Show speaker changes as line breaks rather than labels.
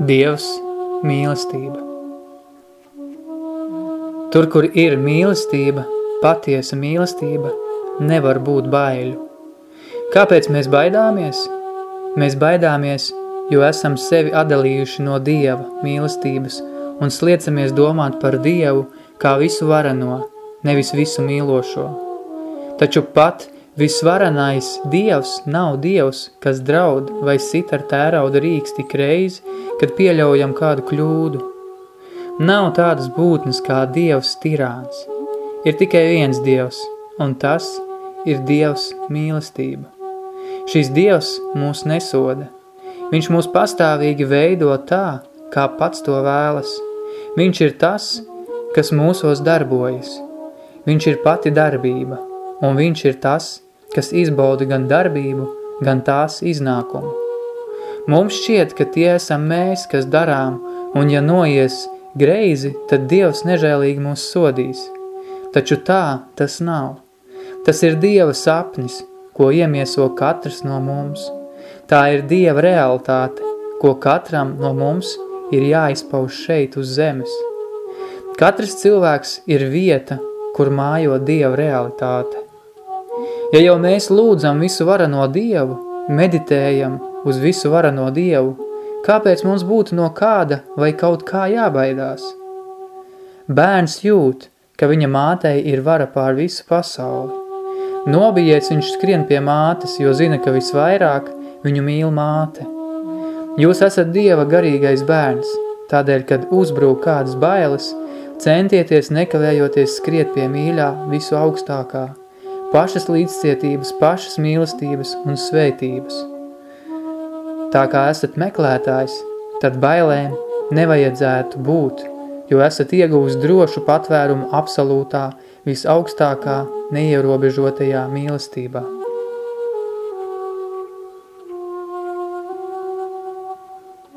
Dievs mīlestība. Tur, kur ir mīlestība, patiesa mīlestība, nevar būt baiļu. Kāpēc mēs baidāmies? Mēs baidāmies, jo esam sevi atdalījuši no Dieva mīlestības un sliecamies domāt par Dievu kā visu varano, nevis visu mīlošo. Taču pat visvarenais Dievs nav Dievs, kas draud vai sit ar tērauda rīks tik reizi, kad pieļaujam kādu kļūdu. Nav tādas būtnes kā Dievs tirāns. Ir tikai viens Dievs, un tas ir Dievs mīlestība. Šis Dievs mūs nesoda. Viņš mūs pastāvīgi veido tā, kā pats to vēlas. Viņš ir tas, kas mūsos darbojas. Viņš ir pati darbība, un viņš ir tas, kas izbauda gan darbību, gan tās iznākumu. Mums šķiet, ka tie esam mēs, kas darām, un ja noies greizi, tad Dievs nežēlīgi mūs sodīs. Taču tā tas nav. Tas ir Dieva sapnis, ko iemieso katrs no mums. Tā ir Dieva realitāte, ko katram no mums ir jāizpauž šeit uz zemes. Katrs cilvēks ir vieta, kur mājo Dieva realitāte. Ja jau mēs lūdzam visu varano Dievu, meditējam uz visu varano Dievu, Kāpēc mums būtu no kāda vai kaut kā jābaidās? Bērns jūt, ka viņa mātei ir vara pār visu pasauli. Nobijies viņš skrien pie mātes, jo zina, ka visvairāk viņu mīl māte. Jūs esat Dieva garīgais bērns, tādēļ, kad uzbrūk kādas bailes, centieties nekavējoties skriet pie mīļā visu augstākā, pašas līdzcietības, pašas mīlestības un sveitības. Tā kā esat meklētājs, tad bailēm nevajadzētu būt, jo esat ieguvis drošu patvērumu absolūtā, visaugstākā, neierobežotajā mīlestībā.